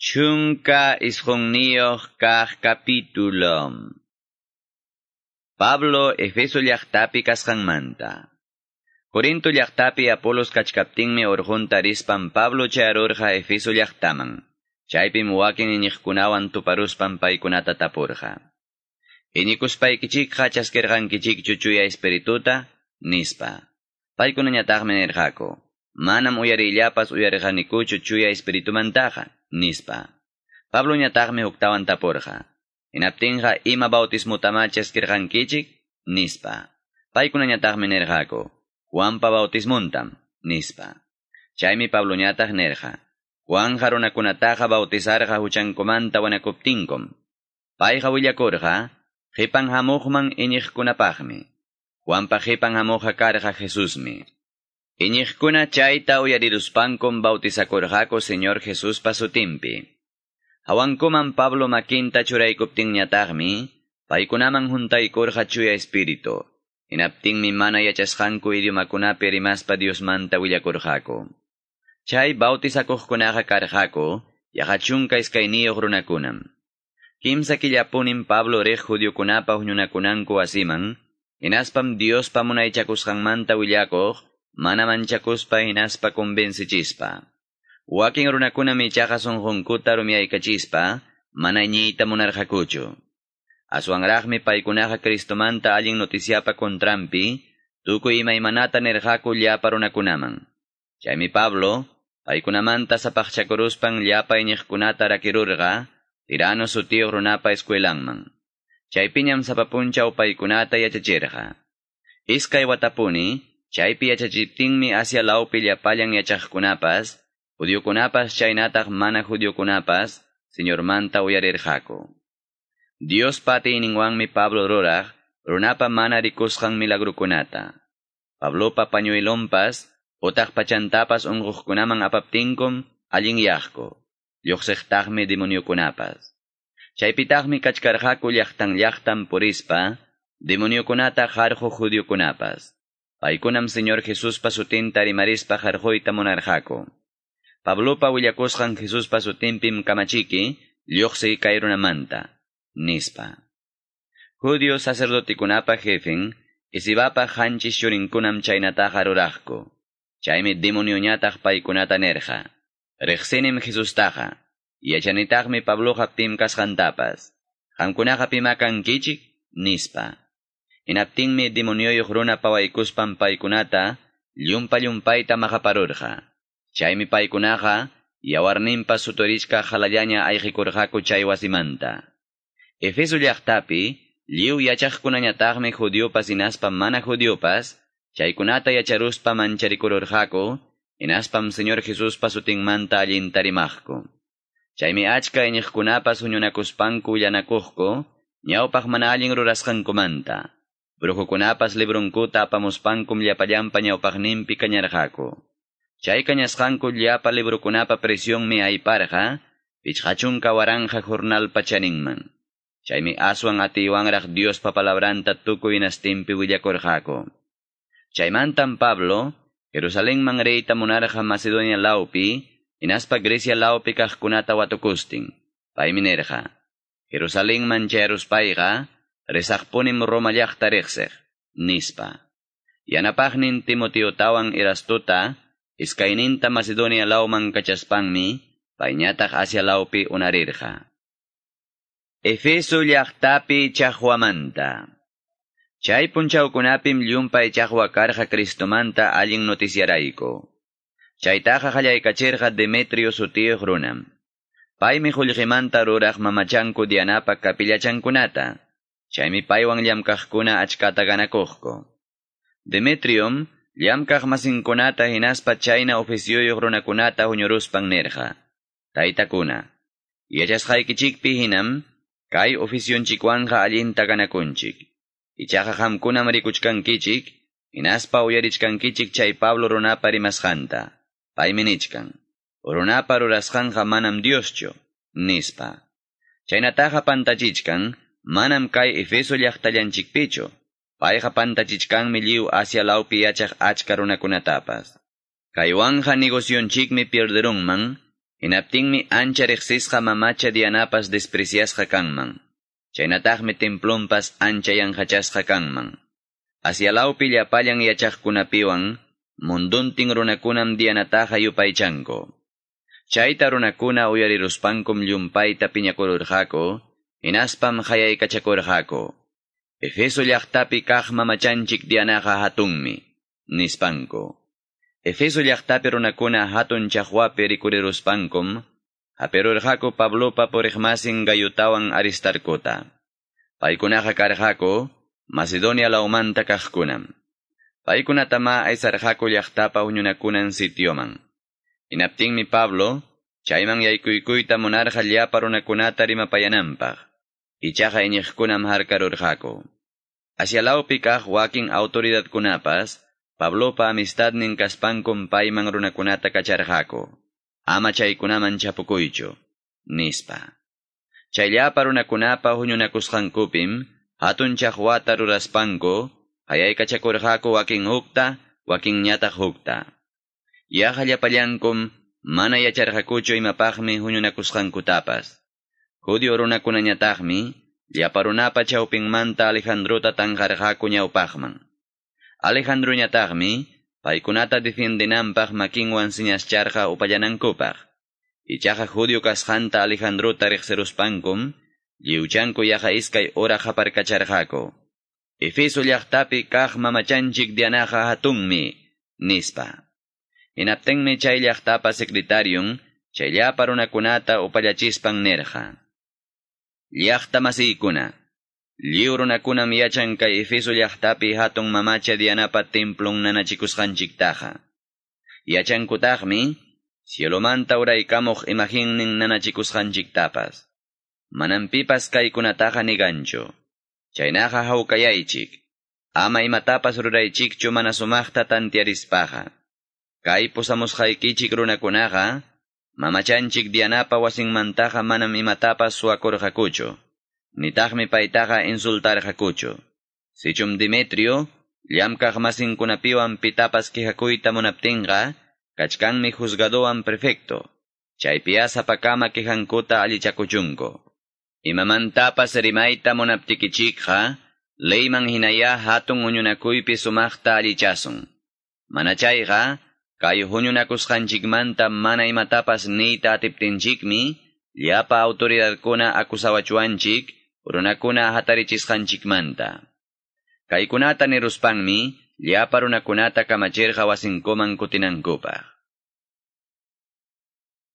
Chunka isqunniyoq kaq capítulo. Pablo Efeso llaqtapi kasqanmanta. Corinto llaqtapi Apolos kachkaptinmi orjunta rispan Pablo charurja Efeso llaqtaman. Chaypim wakin iñiqkunawan tuparuspan paykunata tapurja. Iñikuspaykichikqa chaskirqankichik chuchuya espirituta, nispa. Paykunañataqmi nirqaku. Manam uyarillapas uyarqaniku chuchuya espiritumantaqa nispa. Pablo ñataqmi huktawan tapurqa. Hinaptinqa ima bautismutama chaskirqankichik nispa. Paykuna ñataqmi nirqaku. Juanpa bautismuntam nispa. Chaymi Pablo ñataq nirqa. Juanja runakunataqa bautizarqa huchankumanta wanakuptinkum. Payqa willakurqa, qipan hamuqman iñiqkunapaqmi. Juanpa qipan hamuqa karqa Jesusmi. Iñiqkuna chayta uyariruspankum bautizakurqaku Señor Jesús pasutimpi. Hawankuman Pablo makinta churaykuptinñataqmi, paykunaman juntaykurqa chuya espíritu. Hinaptinmi mana yachasqanku idiomakunapi rimaspa Diosmanta willakurqaku. Chay bautizakuqkunaqa karqaku, yaqachunka iskayniyuq runakunam. Kimsa killapunin Pablo riq judiokunapa huñunakunanku asiman, hinaspam Diospa munaychakusqanmanta willakuq, mana manchakuspa hinaspa convencichispa. Wakin runakuna michaqa sunqunkuta rumiaykachispa, mana ñiyta munarqakuchu. Aswanraqmi paykunaqa Cristomanta allin noticiapa kontrampi, tukuy imaymanata nirqaku llapa runakunaman. Chaymi Pablo, paykunamanta sapaqchakuruspan llapa iñiqkunata rakirurqa, tirano sutiyuq runapa escuelanman. Chaypiñam sapapunchaw paykunata yachachirqa. Iskay watapuni, Chaypi yachachiptinmi Asia laupi llapallan yachaqkunapas, judiokunapas chaynataq mana judiokunapas, señormanta uyarirqaku. Dios pati ininwanmi Pablo ruraq, runapa mana rikusqan milagrukunata. Pablopa pañuelompas, utaq pachantapas unquqkunaman apaptinkum, allin yaqku. Lluqsiqtaqmi demoniokunapas. Chaypitaqmi kachkarqaku llaqtan llaqtan purispa, demoniokunata jarqu judiokunapas. Paykunam Señor Jesús pasutin tarimarispa jarjoyta monarjako. Pablopa willakusqan Jesús pasutimpim kamachiki, lluqsi kayrunamanta, nispa. Judio sacerdotikunapa jefen, isibapa hanchis yurinkunam chaynataqa ruraqku. Chaymi demonioñataq paykunata nerja. Riqsinim Jesustaqa, yachanitaqmi Pabloqa pim kasqantapas. Qamkunaqa pimakankichik, nispa. Inaptinmi demonioyuq runa pawaykuspan paykunata, llumpa-llumpayta maqaparurqa. Chaymi paykunaqa, yawarninpa suturishka halallaña ayqikurqaku chay wasimanta. Efeso llaqtapi, liw yachaqkunañataqmi judiopas inaspa mana judiopas, chaykunata yacharuspa mancharikururqaku, inaspam Señor Jesuspa sutinmanta allintarimaqku. Chaymi achka iñiqkunapas huñunakuspanku llanakuqku, ñawpaq mana allin rurasqankumanta. Brujukunapas librunkuta apamuspankum llapallampa ñawpaqninpi kañarqaku. Chay kañasqanku llapa librukunapa presionmi ayparqa, pichqachunka waranja jornalpa chaninman. Chaymi aswan atiwanraq Diospa palabranta tukuy nastimpi willakurqaku. Chaymantam Pablo, Jerusalenman reyta munarqa Macedonia laupi, inaspa Grecia laupi kaqkunata watukustin. Paymi nerqa. Jerusalenman chayaruspayqa, resaqpunim Roma llaqta riqsiq, nispa. Yanapaqnin Timoteo tawan irastuta, iskayninta Macedonia lauman kachaspanmi, payñataq Asia laupi unarirqa. Efeso llaqtapi chaqwamanta. Chay punchawkunapim llumpay chaqwa karqa Cristomanta allin noticiarayko. Chaytaqa qallaykachirqa Demetrio sutiyuq runam. Paymi qullqimanta ruraq mamachanku Dianapa kapillachankunata. Chaymi paywan llamkaqkuna achkata ganakuqku. Demetrium, llamkaq masinkunata hinaspa chayna oficioyuq runakunata huñuruspan nerqa. Taytakuna, yachasqaykichikpi hinam, kay oficionchikwanqa allinta ganakunchik. Ichaqa qamkunam rikuchkankichik, hinaspa uyarichkankichik chay Pablo runapa rimasqanta. Paymi nichkan. Runapa rurasqanqa manam Dioschu, nispa. Chaynataqa pantachichkan, manam kay Efeso llaqtallanchikpichu. Payqa pantachichkanmi liw Asia laupi yachaq achka runakunatapas. Kaywanja negocionchikmi pierderunman, Inaptingmi ancha riqsisqa mamacha dianapas despreciasqa kanman. Chaynataqmi templonpas ancha yanqachasqa kanman. Asialawpi llapallan yachaqkunapiwan, munduntin runakunam dianataqa yupaychanko. Chayta runakuna uyariruspankum llumpayta piñakururqako, inaspam hayaykachakurqako. Efeso llaqtapi kaq mamachanchik dianaqa hatunmi, nispanko. Efeso llaqtapi runakuna hatun chaqwapi rikuriruspankum, haperurqako Pablopa puriqmasin gayutawan Aristarcota. Paykunaqa karqako, Macedonia laumanta kaqkunam. Paykunatama aysarqaku llaqtapa huñunakunan sitioman. Inaptinmi Pablo, chayman yaykuykuyta munarqa llapa runakunata rimapayananpaq. Ichaqa iñiqkunam harkarurqaku. Asialawpi kaq wakin autoridadkunapas, Pablopa amistadnin kaspankum payman runakunata kacharqaku. Ama chaykunaman chapukuychu, nispa. Chayllapa runakunapa huñunakusqankupim, hatun chaqwata ruraspanku, hayaykachakurqaku wakin hukta, wakin ñataq hukta. Yaqa llapallankum, mana yacharqakuchu imapaqmi huñunakusqankutapas. Judio runakunañataqmi, llapa runapa chawpinmanta Alejandrota tanqarqaku ñawpaqman. Alejandro ñataqmi, paykunata defendinanpaq makinwan sinascharqa upallanankupaq. Ichaqa judio kasqanta Alejandrota riqsiruspankum, lliwchanku yaqa iskay ora qaparkacharqaku. Efeso llaqtapi kaq mamachanchik dianaqa hatunmi, nispa. Inaptenmi chay llaqtapa secretarion, chayllapa runakunata upallachispan nerqa. Llaqta masiykuna. Liw runakunam yachan kay Efeso llaqtapi hatun mamacha dianapa templon nanachikusqanchiktaqa. Yachankutaqmi, cielomanta uraykamuq imajinnin nanachikusqanchiktapas. Manam pipas kaykunataqa niganchu. Chaynaqa hawkayaychik. Ama imatapas ruraychikchu mana sumaqta tantiarispaqa. Kay pusamusqaykichik runakunaqa, mamachanchik dianapa wasinmantaqa manam imatapas suwakurqakuchu. Nitaqmi paytaqa insultarqakuchu. Sichum Demetrio, llamkaq masinkunapiwan pitapas quejakuyta munaptinqa, kachkanmi juzgadowan prefecto. Chaypiasa pakama quejankuta allichakuchunko. Imamantapas rimayta munaptikichikqa, leyman hinaya hatun uñunakuypi sumaqta allichasun. Manachayqa, kay huñunakusqanchikmanta mana imatapas niyta atiptinchikmi, llapa autoridadkuna akusawachuanchik, runakuna hatarichisqanchikmanta. Kaykunata niruspanmi, llapa runakunata kamachirqa wasinkuman kutinankupaq.